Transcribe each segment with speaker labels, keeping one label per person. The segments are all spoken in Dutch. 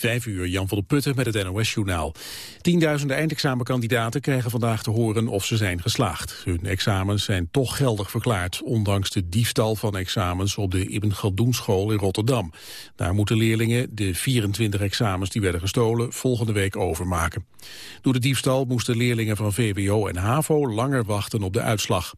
Speaker 1: Vijf uur, Jan van der Putten met het NOS-journaal. Tienduizenden eindexamenkandidaten krijgen vandaag te horen of ze zijn geslaagd. Hun examens zijn toch geldig verklaard, ondanks de diefstal van examens op de Ibn Galdoen school in Rotterdam. Daar moeten leerlingen de 24 examens die werden gestolen volgende week overmaken. Door de diefstal moesten leerlingen van VWO en HAVO langer wachten op de uitslag.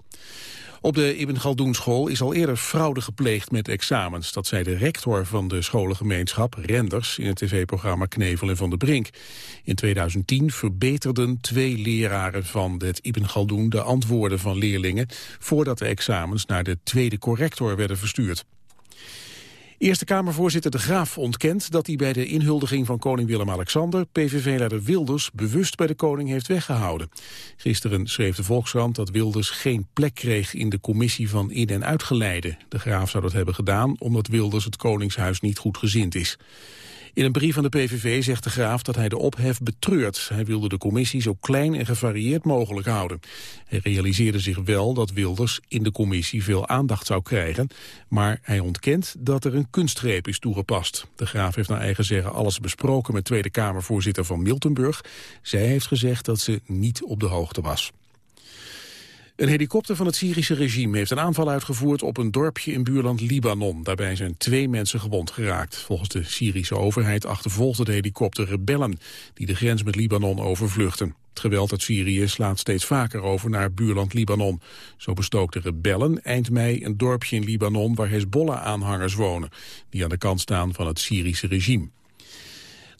Speaker 1: Op de Ibn Galdoen school is al eerder fraude gepleegd met examens. Dat zei de rector van de scholengemeenschap, Renders, in het tv-programma Knevel en Van de Brink. In 2010 verbeterden twee leraren van het Ibn Galdoen de antwoorden van leerlingen... voordat de examens naar de tweede corrector werden verstuurd. Eerste Kamervoorzitter De Graaf ontkent dat hij bij de inhuldiging van koning Willem-Alexander PVV-leider Wilders bewust bij de koning heeft weggehouden. Gisteren schreef de Volkskrant dat Wilders geen plek kreeg in de commissie van in- en uitgeleide. De Graaf zou dat hebben gedaan omdat Wilders het koningshuis niet goed gezind is. In een brief van de PVV zegt de Graaf dat hij de ophef betreurt. Hij wilde de commissie zo klein en gevarieerd mogelijk houden. Hij realiseerde zich wel dat Wilders in de commissie veel aandacht zou krijgen, maar hij ontkent dat er een kunstgreep is toegepast. De Graaf heeft naar eigen zeggen alles besproken met Tweede Kamervoorzitter van Miltenburg. Zij heeft gezegd dat ze niet op de hoogte was. Een helikopter van het Syrische regime heeft een aanval uitgevoerd op een dorpje in buurland Libanon. Daarbij zijn twee mensen gewond geraakt. Volgens de Syrische overheid achtervolgde de helikopter rebellen die de grens met Libanon overvluchten. Het geweld uit Syrië slaat steeds vaker over naar buurland Libanon. Zo bestookten rebellen eind mei een dorpje in Libanon waar Hezbollah-aanhangers wonen, die aan de kant staan van het Syrische regime.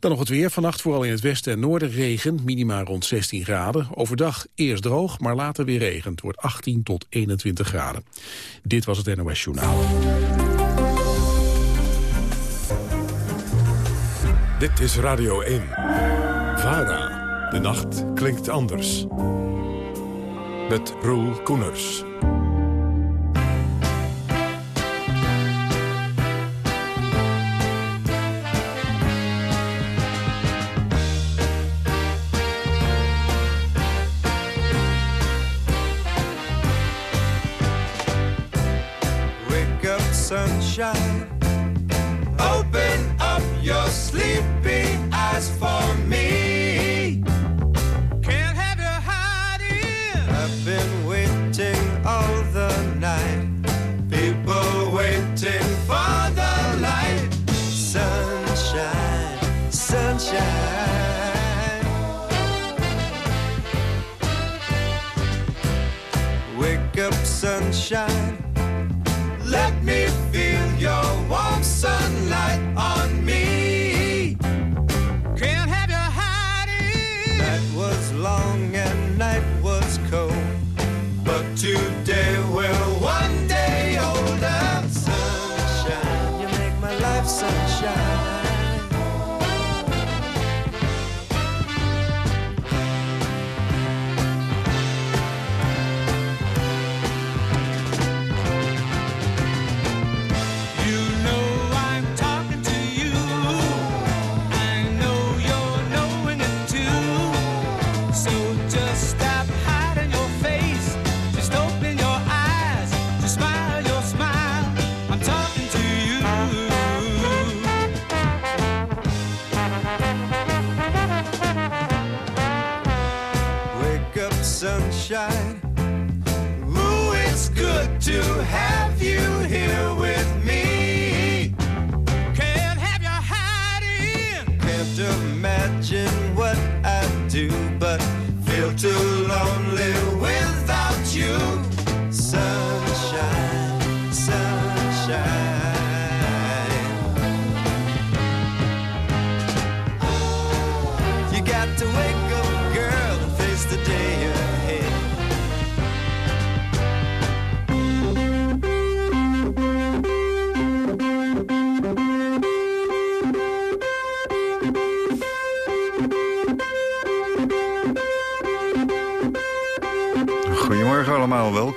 Speaker 1: Dan nog het weer. Vannacht vooral in het westen en noorden regen. Minima rond 16 graden. Overdag eerst droog, maar later weer regen. Het wordt 18 tot 21 graden. Dit was het NOS Journaal.
Speaker 2: Dit is Radio 1. VARA. De nacht klinkt anders. Met Roel Koeners.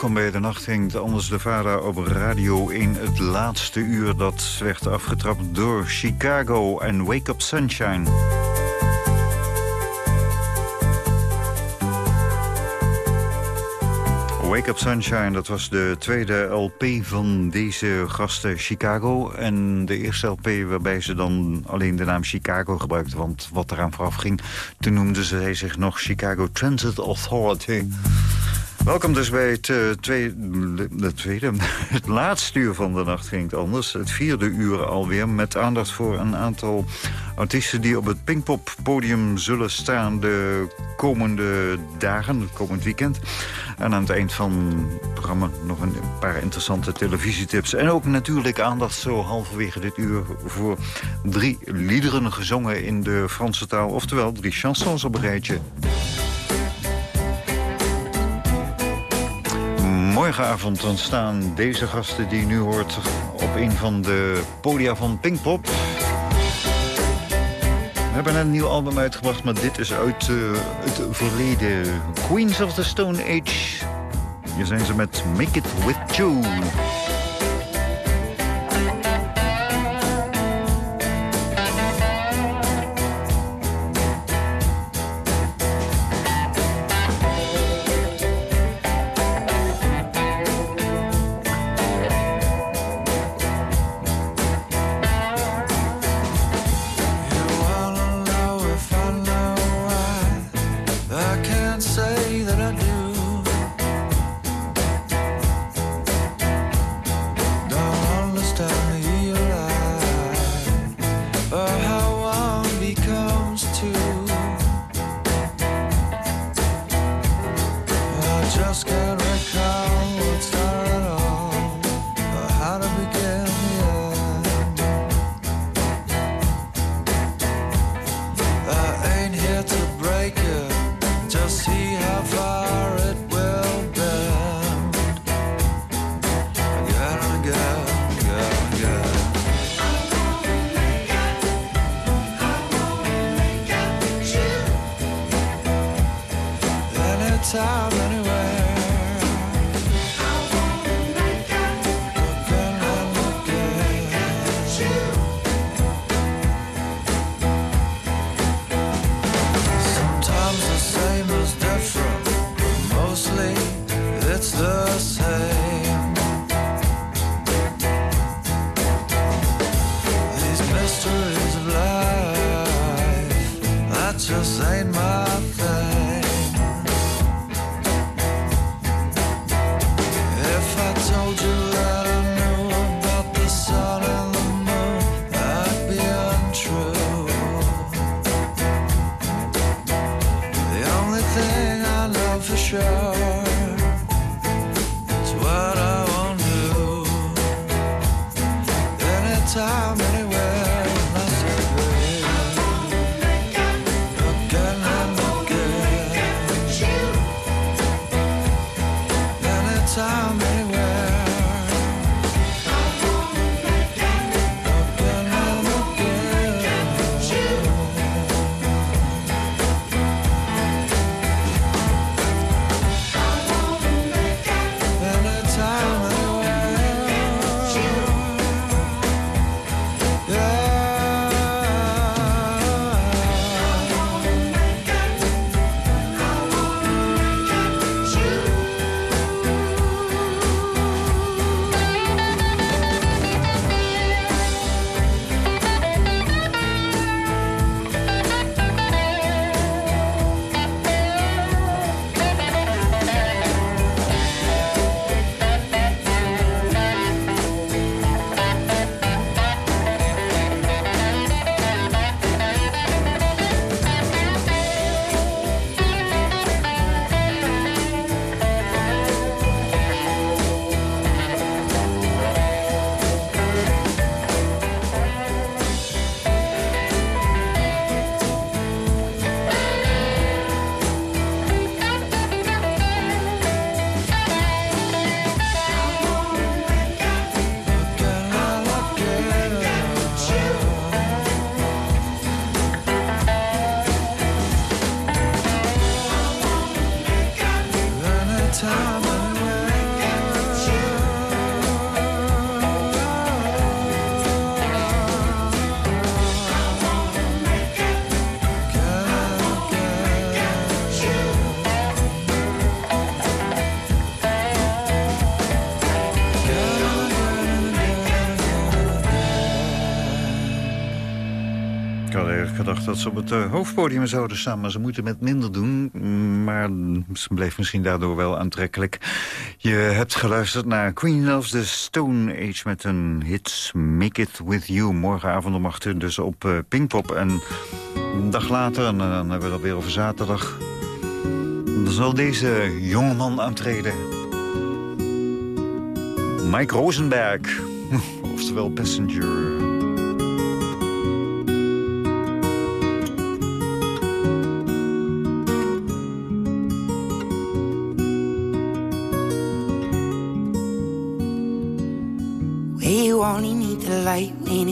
Speaker 3: Welkom bij de Nacht Hinkt Anders de Vara op radio in het laatste uur. Dat werd afgetrapt door Chicago en Wake Up Sunshine.
Speaker 4: Wake Up Sunshine, dat was de tweede LP van deze gasten Chicago. En de eerste LP waarbij ze dan alleen de naam Chicago gebruikten. Want wat eraan vooraf ging, toen noemden ze zich nog Chicago Transit Authority. Welkom dus bij het, tweede, de tweede, het laatste uur van de nacht ging het anders. Het vierde uur alweer met aandacht voor een aantal artiesten... die op het Pinkpop podium zullen staan de komende dagen, het komend weekend. En aan het eind van het programma nog een paar interessante televisietips. En ook natuurlijk aandacht zo halverwege dit uur voor drie liederen gezongen in de Franse taal. Oftewel drie chansons op een rijtje. Morgenavond dan staan deze gasten die nu hoort op een van de podia van Pinkpop. We hebben een nieuw album uitgebracht, maar dit is uit uh, het verleden. Queens of the Stone Age. Hier zijn ze met Make It With You.
Speaker 3: just ain't my thing. Ze op het uh, hoofdpodium zouden staan... maar ze moeten met minder doen. Maar ze bleef misschien daardoor wel aantrekkelijk. Je hebt geluisterd naar Queen of the Stone Age... met een hit Make It With You. Morgenavond om 8 uur dus op uh, Pinkpop. En een dag later, en dan hebben we dat weer over zaterdag... dan zal deze jongeman aantreden. Mike Rosenberg, oftewel Passenger...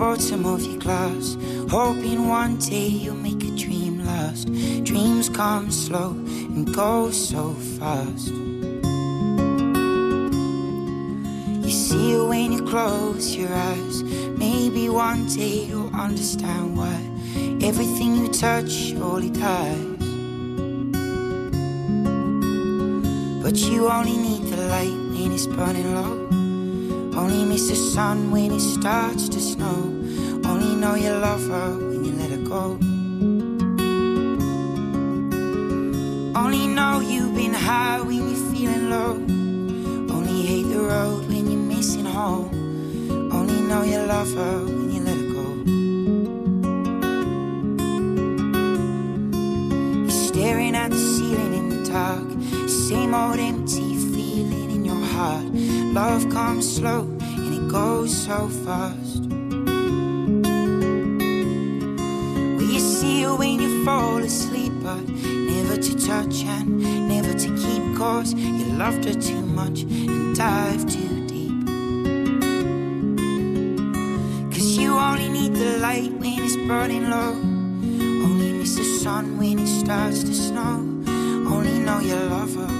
Speaker 5: Bottom of your glass, hoping one day you'll make a dream last. Dreams come slow and go so fast. You see it when you close your eyes. Maybe one day you'll understand why everything you touch surely dies. But you only need the light when it's burning low. Only miss the sun when it starts to snow. Only know you love her when you let her go. Only know you've been high when you're feeling low. Only hate the road when you're missing home. Only know you love her when you let her go. You're staring at the ceiling in the dark. Same old empty feeling in your heart. Love comes slow goes so fast. Will you see it when you fall asleep, but never to touch and never to keep cause you loved her too much and dive too deep. Cause you only need the light when it's burning low. Only miss the sun when it starts to snow. Only know you love her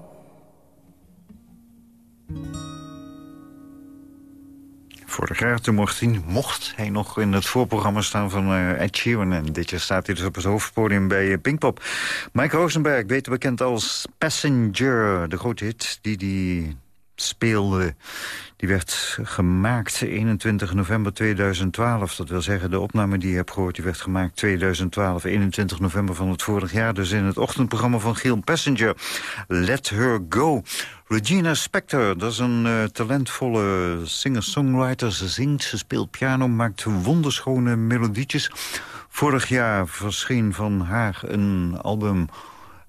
Speaker 3: Vorig jaar toen mocht mocht hij nog in het voorprogramma staan van uh, Ed Sheeran. En dit jaar staat hij dus op het hoofdpodium bij uh, Pinkpop. Mike Rosenberg, beter bekend als Passenger. De grote hit die hij speelde die werd gemaakt 21 november 2012. Dat wil zeggen, de opname die je hebt gehoord... die werd gemaakt 2012, 21 november van het vorig jaar. Dus in het ochtendprogramma van Giel Passenger. Let Her Go. Regina Spector, dat is een uh, talentvolle singer-songwriter. Ze zingt, ze speelt piano, maakt wonderschone melodietjes. Vorig jaar verscheen van haar een album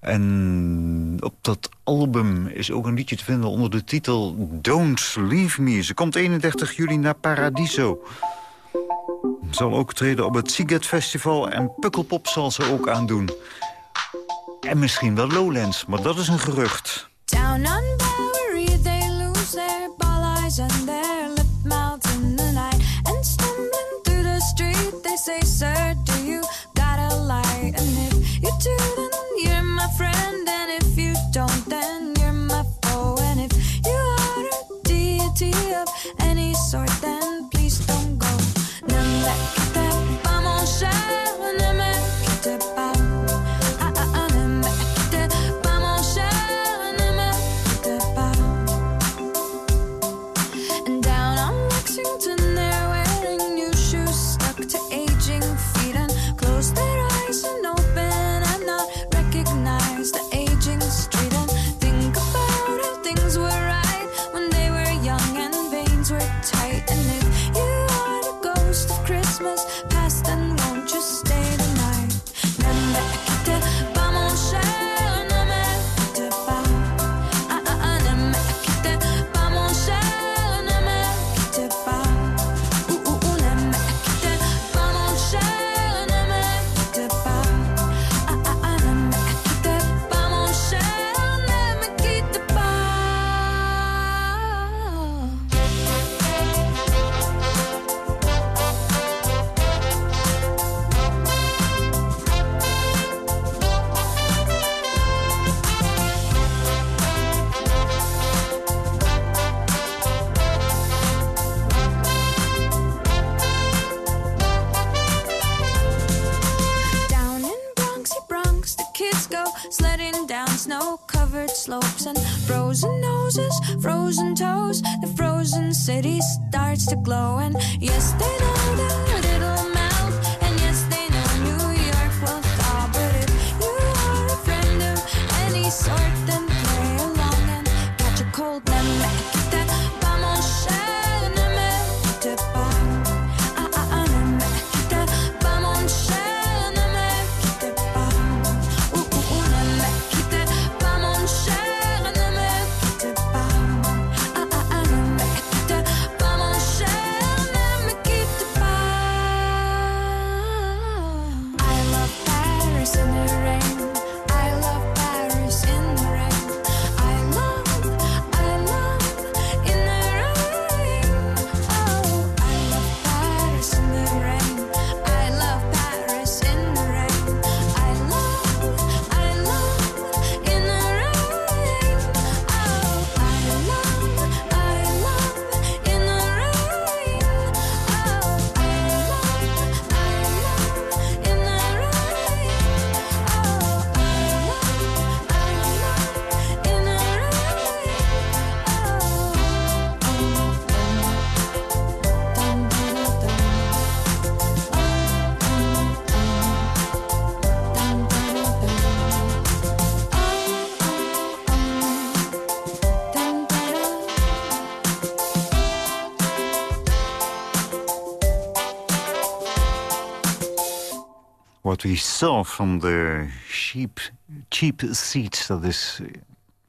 Speaker 3: en op dat album is ook een liedje te vinden onder de titel Don't Leave Me. Ze komt 31 juli naar Paradiso. Zal ook treden op het Siget Festival en Pukkelpop zal ze ook aandoen. En misschien wel Lowlands, maar dat is een gerucht. Down Saw van de Cheap, Cheap Seats. Dat is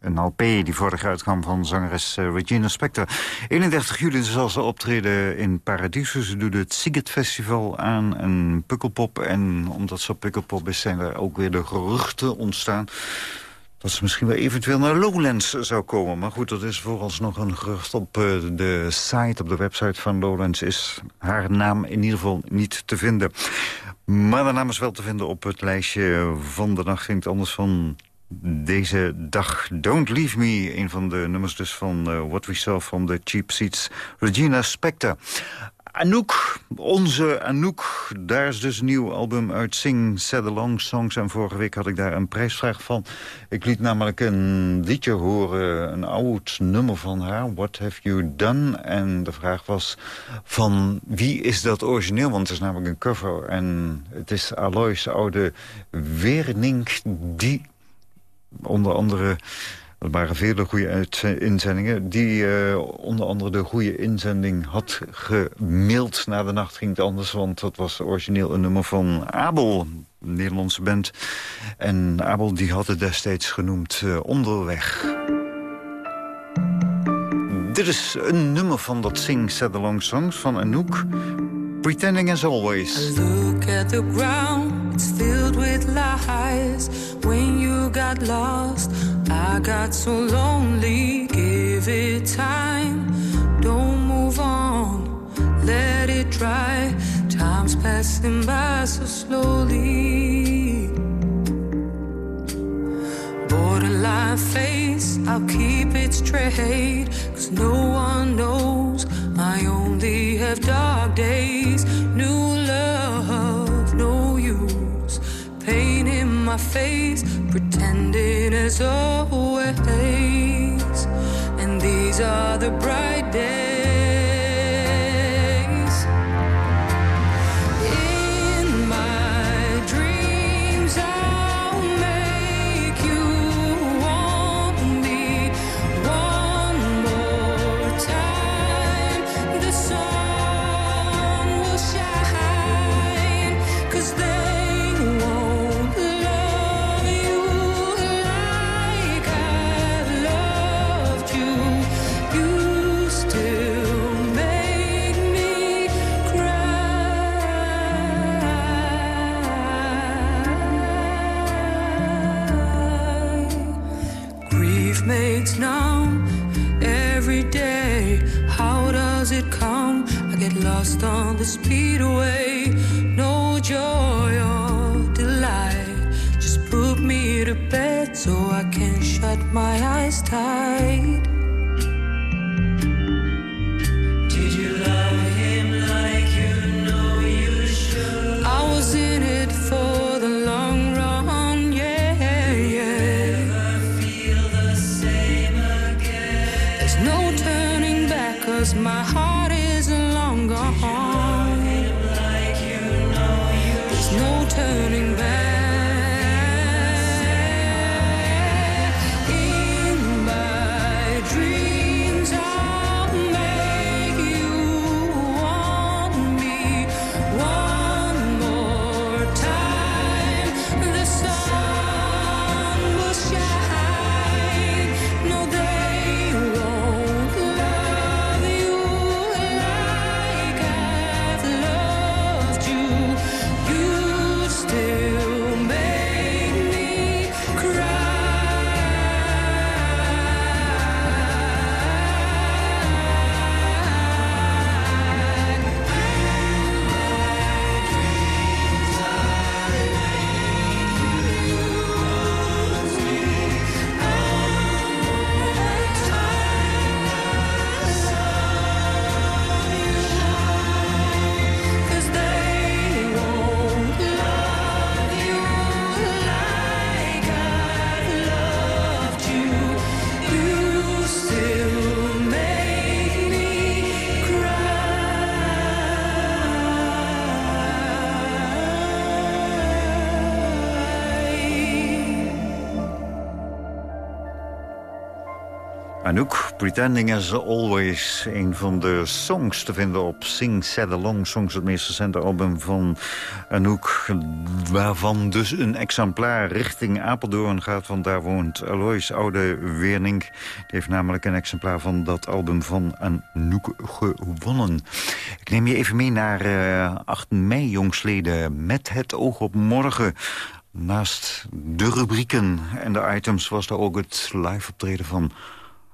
Speaker 3: een LP die vorig uitkwam van zangeres eh, Regina Spektor. 31 juli zal ze optreden in Paradiso. Ze doet het Siget Festival aan en Pukkelpop. En omdat ze op Pukkelpop is, zijn er ook weer de geruchten ontstaan... dat ze misschien wel eventueel naar Lowlands zou komen. Maar goed, dat is vooralsnog een gerucht op eh, de site, op de website van Lowlands... is haar naam in ieder geval niet te vinden. Maar de naam is wel te vinden op het lijstje van de nacht. Het anders van deze dag. Don't Leave Me, een van de nummers dus van eh, What We Saw from the Cheap Seats. Regina Spektor. Anouk, onze Anouk, daar is dus een nieuw album uit Sing Sad Along Songs. En vorige week had ik daar een prijsvraag van. Ik liet namelijk een liedje horen, een oud nummer van haar. What Have You Done? En de vraag was van wie is dat origineel? Want het is namelijk een cover. En het is Alois oude Wernink die onder andere... Er waren vele goede inzendingen. Die eh, onder andere de goede inzending had gemaild. Na de nacht ging het anders, want dat was origineel een nummer van Abel. Een Nederlandse band. En Abel die had het destijds genoemd eh, Onderweg. Dit is een nummer van dat Sing Sad Along Songs van Anouk. Pretending as always.
Speaker 6: Look at the ground, it's filled with lies. When you got lost, I got so lonely. Give it time, don't move on, let it dry. Time's passing by so slowly. Borderline face, I'll keep it straight. Cause no one knows I only have dark days. My face, pretending as always. And these are the bright days.
Speaker 3: Pretending as Always. Een van de songs te vinden op Sing Sad Along Songs. Het meest recente album van Anouk. Waarvan dus een exemplaar richting Apeldoorn gaat. Want daar woont Alois Oude Wernink. Die heeft namelijk een exemplaar van dat album van Anouk gewonnen. Ik neem je even mee naar eh, 8 mei jongsleden. Met het oog op morgen. Naast de rubrieken en de items was er ook het live optreden van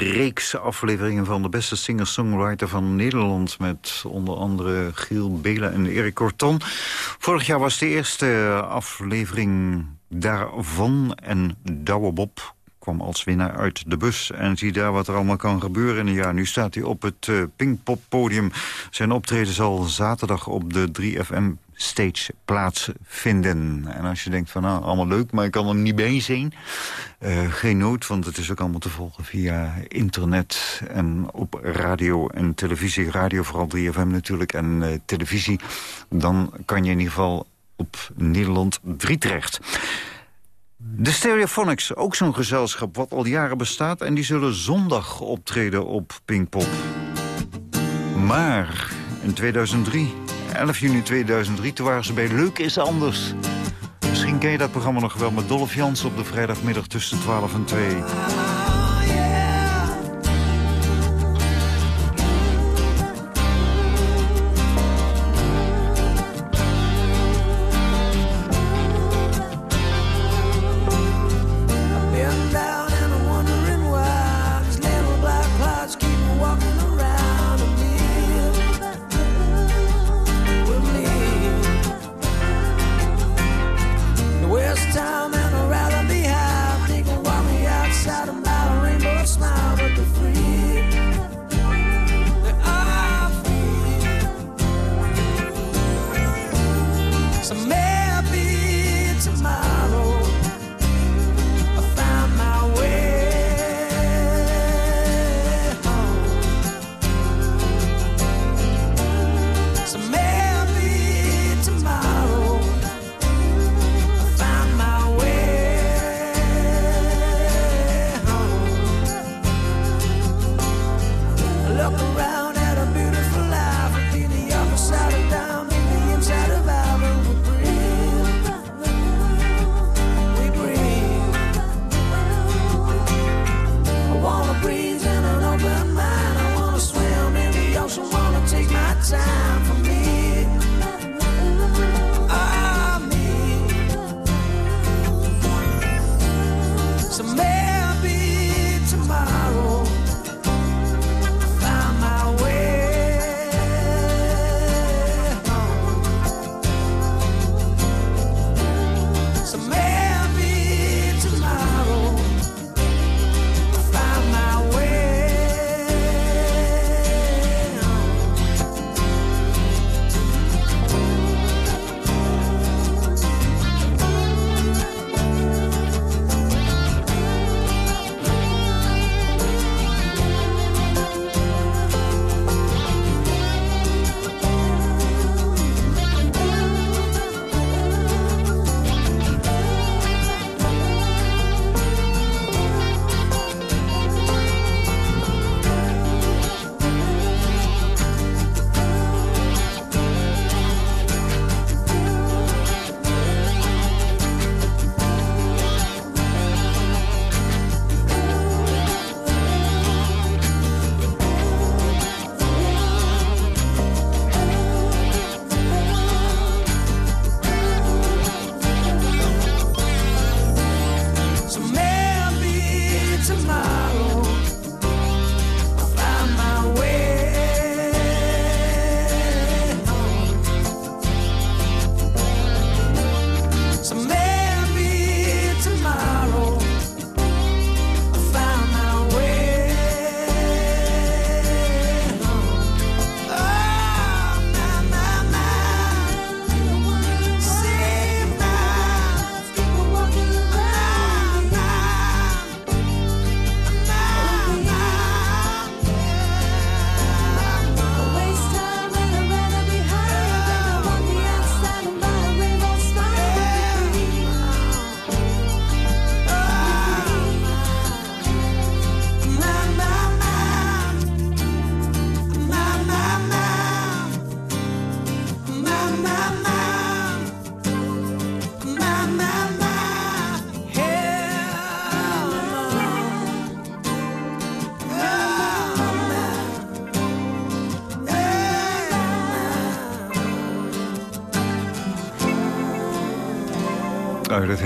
Speaker 3: Reeks afleveringen van de beste singer-songwriter van Nederland. Met onder andere Giel Belen en Erik Corton. Vorig jaar was de eerste aflevering daarvan. En Douwe Bob kwam als winnaar uit de bus. En zie daar wat er allemaal kan gebeuren in een jaar. Nu staat hij op het uh, Pinkpop-podium. Zijn optreden zal zaterdag op de 3FM
Speaker 2: Stage plaatsvinden. En als je denkt van, nou, allemaal leuk, maar ik kan er niet bij zijn... eh, geen nood, want het is ook allemaal te volgen via internet... en op radio en televisie. Radio vooral 3FM natuurlijk en eh, televisie. Dan kan je in ieder geval op Nederland 3 terecht. De Stereophonics, ook zo'n gezelschap wat al jaren bestaat... en die zullen zondag optreden op Pinkpop. Maar in 2003, 11 juni 2003, toen waren ze bij Leuk is Anders. Misschien ken je dat programma nog wel met Dolph Jans op de vrijdagmiddag tussen 12 en 2.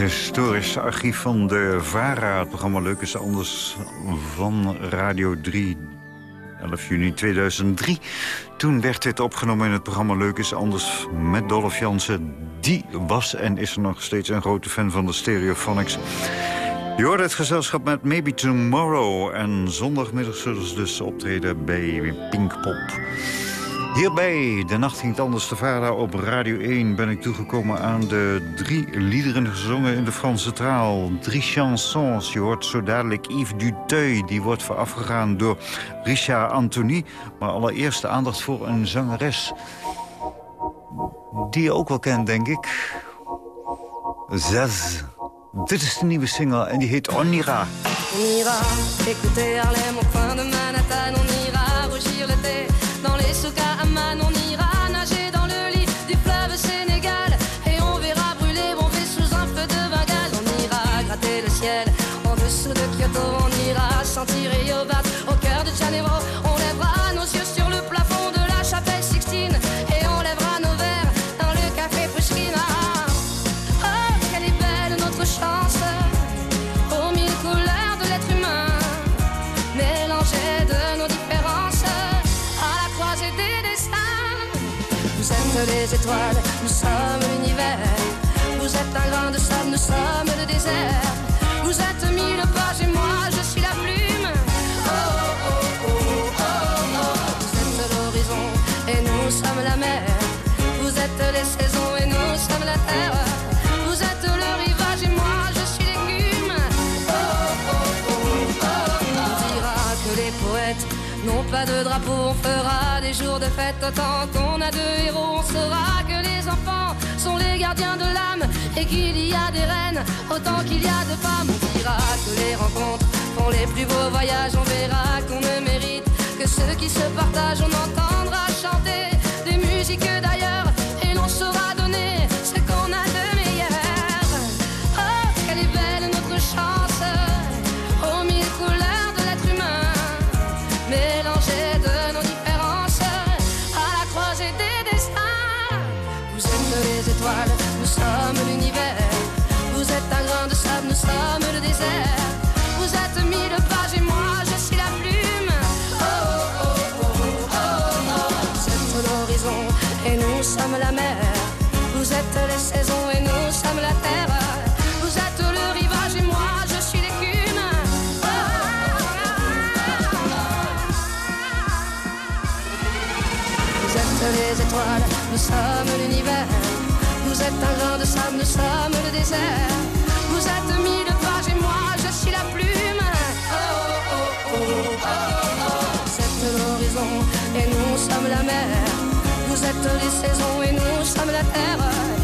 Speaker 2: Uit het historisch archief van de VARA. Het programma Leuk is Anders van Radio 3. 11 juni 2003. Toen werd dit opgenomen in het programma Leuk is Anders met Dolph Jansen. Die was en is nog steeds een grote fan van de Stereophonics. Je hoort het gezelschap met Maybe Tomorrow. En zondagmiddag zullen ze dus optreden bij Pinkpop.
Speaker 3: Hierbij, de nacht ging anders te varen op Radio 1... ben ik toegekomen aan de drie liederen gezongen in de Franse taal. Drie chansons. Je hoort zo dadelijk Yves Duteuil. Die wordt voorafgegaan door Richard Anthony. Maar allereerst aandacht voor een zangeres... die je ook wel kent, denk ik. Zaz. Dit is de nieuwe single en die heet Onira.
Speaker 7: On ira écouter Harlem nous sommes l'univers. Vous êtes un grain de sable, nous sommes le désert. Vous êtes mille pages et moi je suis la plume. Oh, oh, oh, oh, oh. Vous êtes l'horizon et nous sommes la mer. Vous êtes les saisons On fera des jours de fête autant qu'on a de héros. On saura que les enfants sont les gardiens de l'âme et qu'il y a des reines autant qu'il y a de femmes. On dira que les rencontres font les plus beaux voyages. On verra qu'on ne mérite que ceux qui se partagent. On entendra chanter des musiques d'ailleurs et l'on saura donner les étoiles, nous sommes l'univers. Vous êtes un grain de sable, nous sommes le désert. Êtes les saisons et nous sommes la terre.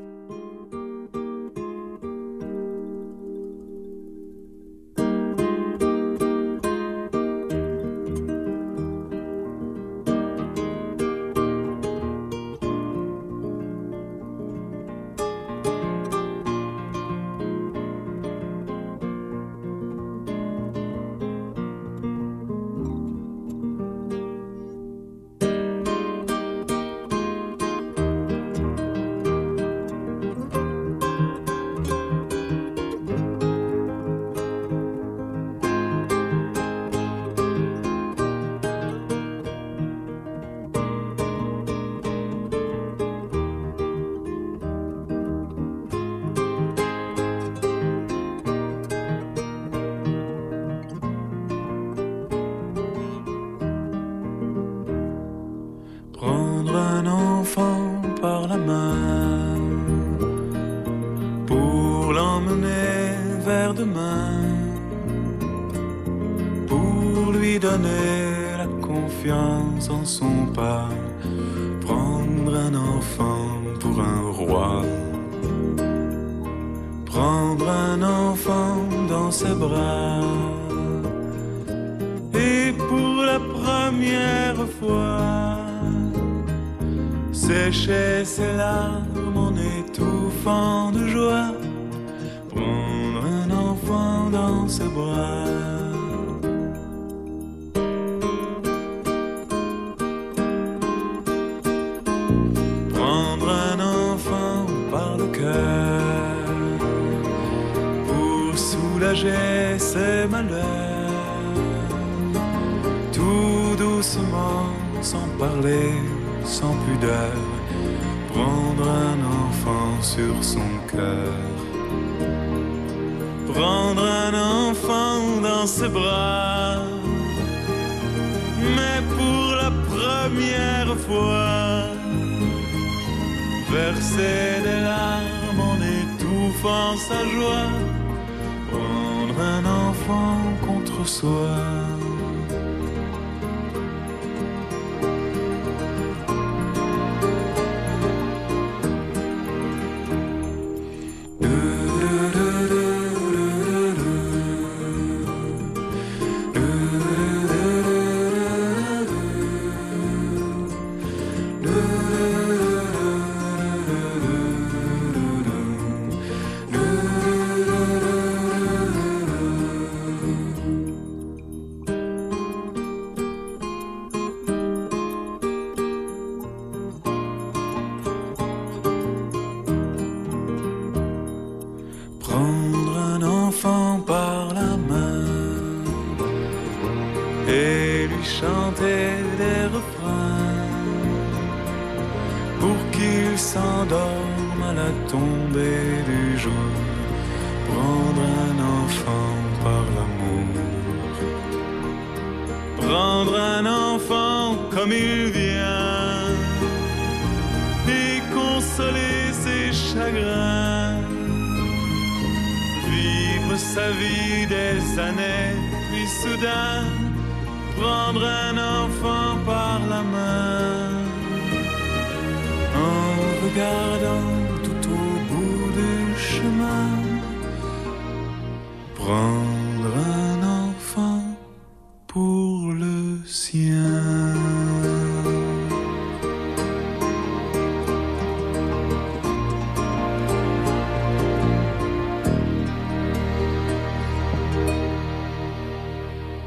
Speaker 8: Sur son cœur. Prendre un enfant dans ses bras, mais pour la première fois, verser des larmes en étouffant sa joie, prendre un enfant contre soi.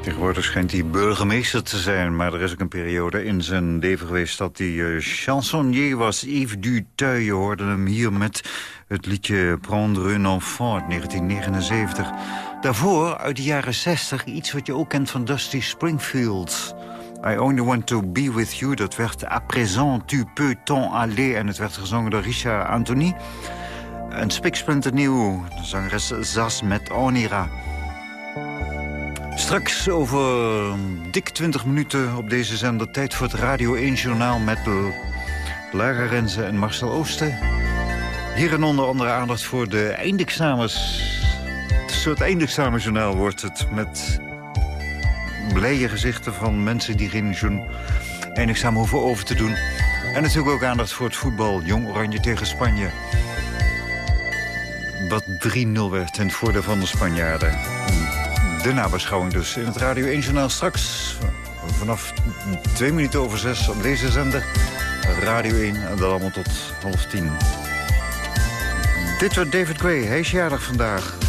Speaker 3: Tegenwoordig schijnt hij burgemeester te zijn... maar er is ook een periode in zijn leven geweest... dat hij eh, chansonnier was. Yves Duteuil, je hoorde hem hier met het liedje Prendre un enfant uit 1979. Daarvoor, uit de jaren 60, iets wat je ook kent van Dusty Springfield... I Only Want To Be With You, dat werd À Présent Tu Peux T'en Aller... en het werd gezongen door Richard Anthony. En spiksplinternieuw, de zangeres Zas met Onira... Straks over dik 20 minuten op deze zender... tijd voor het Radio 1 Journaal met Lara Renze en Marcel Oosten. Hier en onder andere aandacht voor de eindexamens. Een soort eindexamenjournaal wordt het... met blije gezichten van mensen die geen, journ-
Speaker 2: eindexamen hoeven over te doen. En natuurlijk ook aandacht voor het voetbal. Jong Oranje tegen Spanje. Wat 3-0 werd ten voordeel van de Spanjaarden. De nabeschouwing dus in het Radio 1 Journaal straks. Vanaf twee minuten over zes op deze zender. Radio 1 en dat allemaal tot half tien. Dit wordt David Gray. Hij is jarig vandaag.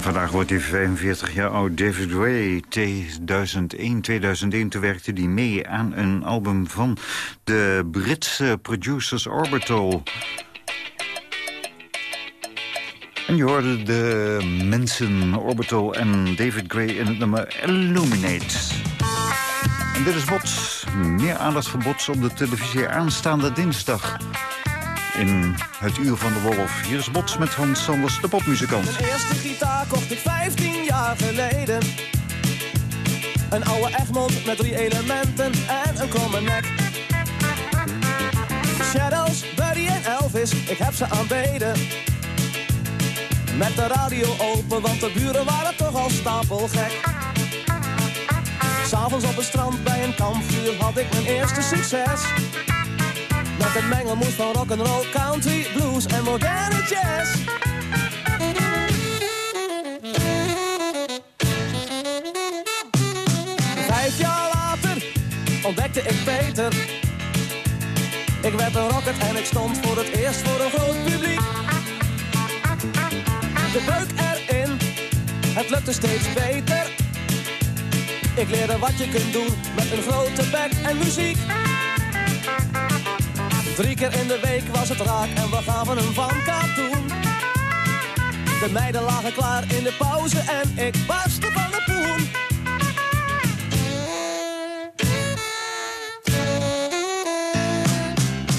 Speaker 2: Vandaag wordt hij 45 jaar oud. David Ray, 2001. 2001 toen werkte hij mee aan een album van de Britse producers Orbital.
Speaker 3: En je hoorde de mensen, Orbital en David Gray in het nummer Illuminate. En dit is Bots. Meer aandacht voor Bots op de televisie aanstaande dinsdag. In het Uur van de Wolf. Hier is Bots met Hans Sanders, de popmuzikant.
Speaker 9: Mijn eerste gitaar kocht ik 15 jaar geleden. Een oude Egmond met drie elementen en een kromme nek. Shadows, Buddy en Elvis, ik heb ze aanbeden. Met de radio open, want de buren waren toch al stapelgek. S'avonds op het strand bij een kampvuur had ik mijn eerste succes. Met een mengelmoes van rock'n'roll, country, blues en moderne jazz. Vijf jaar later ontdekte ik Peter. Ik werd een rocket en ik stond voor het eerst voor een groot publiek. De beuk erin, het lukte steeds beter. Ik leerde wat je kunt doen met een grote bek en muziek. Drie keer in de week was het raak en we gaven hem van katoen. De meiden lagen klaar in de pauze en ik barstte van de poen.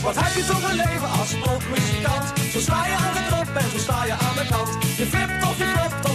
Speaker 9: Wat heb je toch een leven als popmuzikant? Zo sta je aan de top en zo sta je aan de kant. Je flipt of je flopt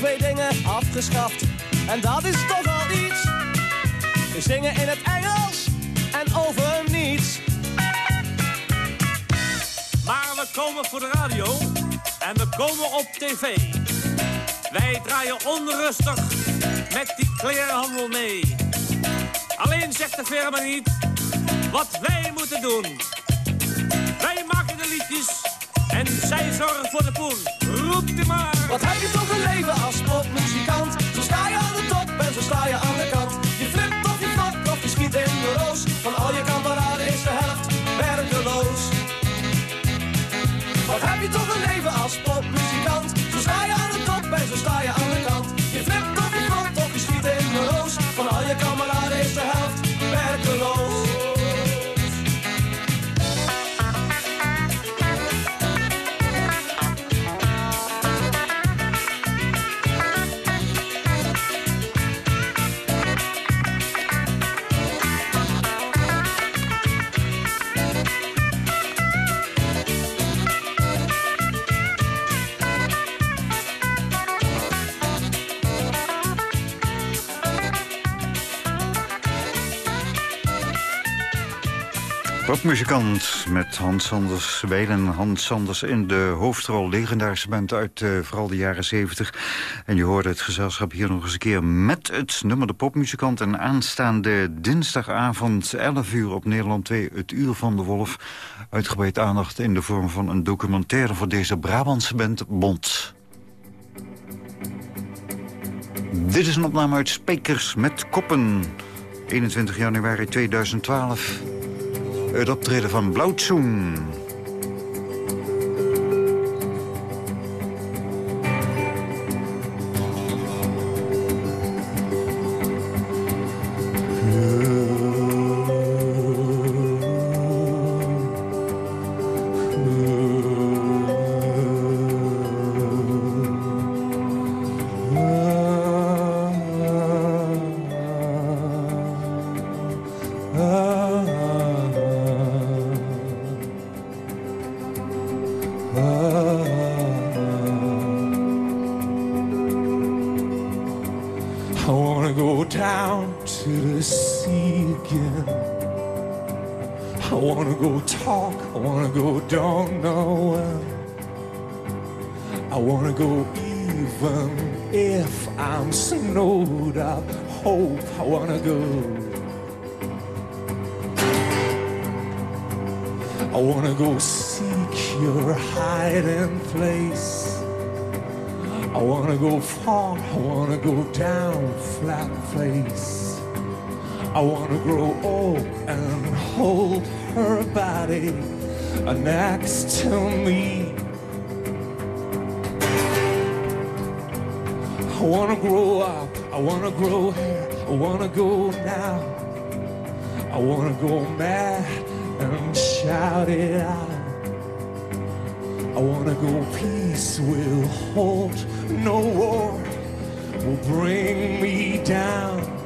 Speaker 9: twee dingen afgeschaft en dat is toch al iets. We zingen in het Engels en over niets.
Speaker 10: Maar we komen voor de radio en we komen op tv. Wij draaien onrustig met die klerenhandel mee. Alleen zegt de firma niet wat wij moeten doen. Wij maken de liedjes en zij zorgen voor de poen. Maar.
Speaker 9: Wat heb je toch een leven als Popmuzikant
Speaker 3: met Hans Sanders Welen. Hans Sanders in de hoofdrol. Legendarische band uit eh, vooral de jaren 70. En je hoorde het gezelschap hier nog eens een keer met het nummer De Popmuzikant. En aanstaande dinsdagavond 11 uur op Nederland 2. Het Uur van de Wolf. Uitgebreid aandacht in de vorm van een documentaire voor deze Brabantse band Bond. Dit is een opname uit Spekers met Koppen. 21 januari 2012. Het optreden van Blauwtsoen.
Speaker 11: Again. I wanna go talk, I wanna go down nowhere. I wanna go even if I'm snowed up. Hope I wanna go. I wanna go seek your hiding place. I wanna go far, I wanna go down flat face. I wanna grow old and hold her body next to me. I wanna grow up, I wanna grow hair, I wanna go now. I wanna go mad and shout it out. I wanna go peace will hold no war will bring me down.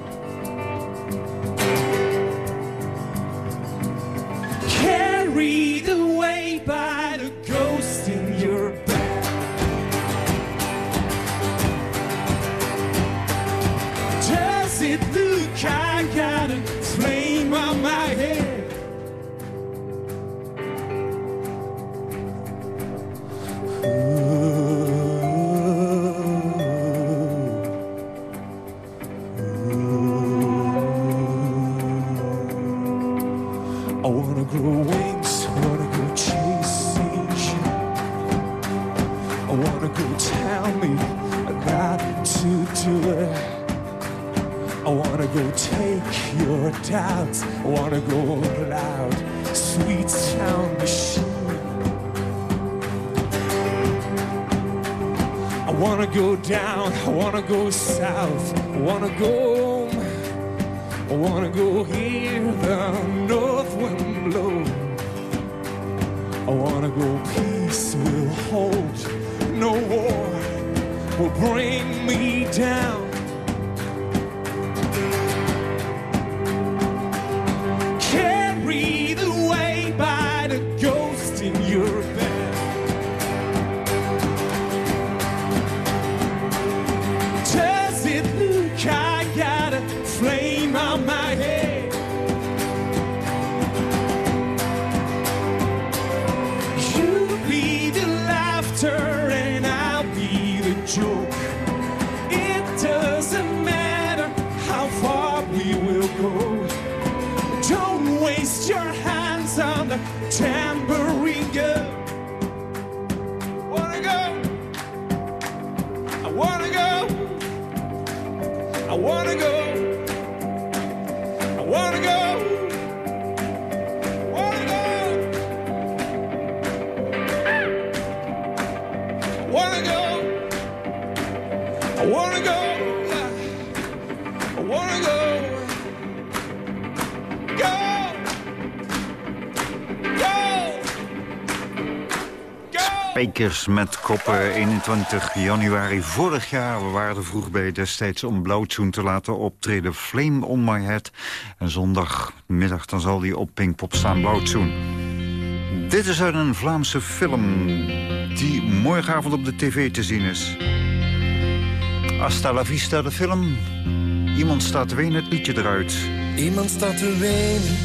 Speaker 11: Wanna go down, I wanna go south, I wanna go home. I wanna go hear the north wind blow. I wanna go peace will hold, no war will bring me down.
Speaker 3: Spijkers met koppen 21 januari vorig jaar. We waren er vroeg bij destijds om Blauwtsoen te laten optreden. Flame on my head. En zondagmiddag dan zal die op Pinkpop staan, Blauwtsoen. Dit is uit een Vlaamse film die morgenavond op de tv te zien is. Hasta la vista, de film. Iemand staat te wenen, het liedje eruit.
Speaker 4: Iemand staat te wenen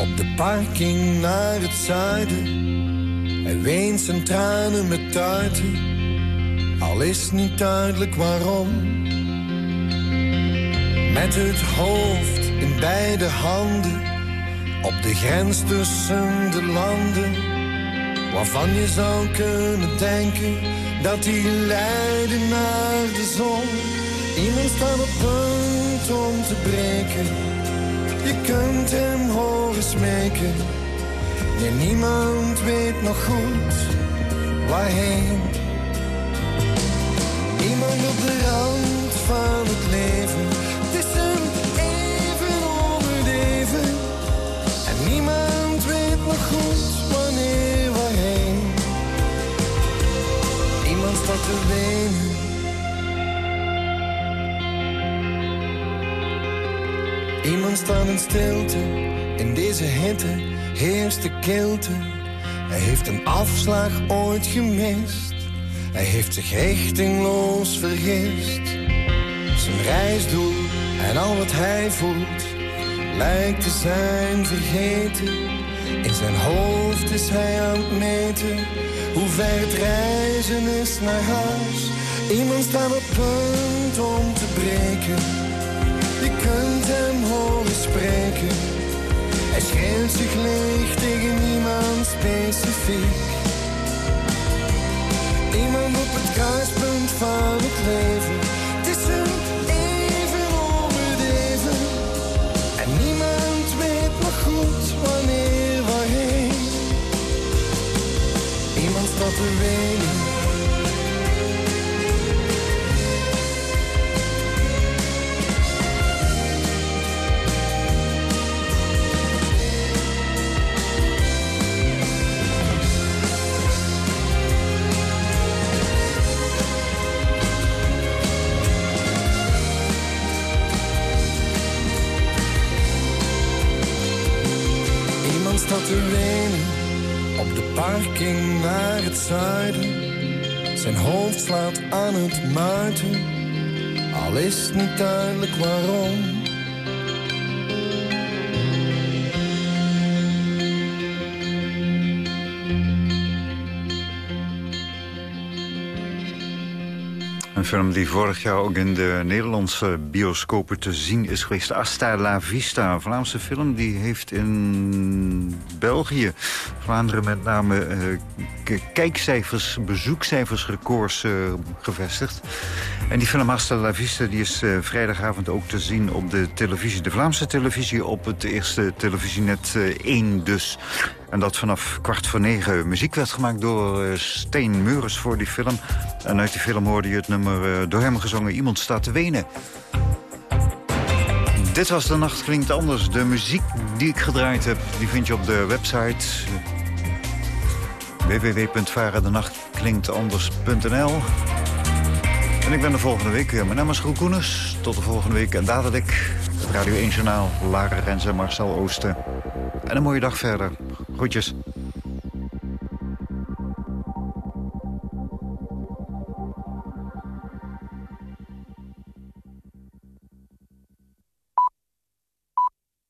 Speaker 4: op de parking naar het zuiden. Hij weent zijn tranen met tuiten, al is niet duidelijk waarom. Met het hoofd in beide handen, op de grens tussen de landen. Waarvan je zou kunnen denken dat die leiden naar de zon. Iemand staat op punt om te breken. Je kunt hem horen smeken. Nee, niemand weet nog goed waarheen. Iemand op de rand van het leven. Het is een even onderdeven. En niemand weet nog goed wanneer waarheen. Iemand staat te wenen. Iemand staat in stilte, in deze hitte heerst de kilte. Hij heeft een afslag ooit gemist. Hij heeft zich richtingloos vergist. Zijn reisdoel en al wat hij voelt lijkt te zijn vergeten. In zijn hoofd is hij aan het meten hoe ver het reizen is naar huis. Iemand staat op punt om te breken. Je kunt hem horen spreken. Hij schreeuwt zich leeg tegen niemand specifiek. Iemand op het kruispunt van het leven. Het is een even om het even. En niemand weet nog goed wanneer, waarheen. Iemand staat te wenen. Muiten, al is het niet duidelijk waarom.
Speaker 3: Film die vorig jaar ook in de Nederlandse bioscopen te zien is geweest. Asta la Vista, een Vlaamse film. Die heeft in België, Vlaanderen met name, eh, kijkcijfers, bezoekcijfersrecords eh, gevestigd. En die film Asta la Vista die is eh, vrijdagavond ook te zien op de televisie. De Vlaamse televisie op het eerste televisienet eh, 1 dus. En dat vanaf kwart voor negen. Muziek werd gemaakt door eh, Steen Meurens voor die film. En uit die film hoorde je het nummer eh, door hem gezongen... Iemand staat te wenen. Dit was De Nacht Klinkt Anders. De muziek die ik gedraaid heb, die vind je op de website... www.varendenachtklinktanders.nl En ik ben de volgende week weer. Mijn naam is Roel Koeners. Tot de volgende week. En dadelijk Radio 1 Journaal. Lara Rens en Marcel Oosten. En een mooie dag verder. Groetjes.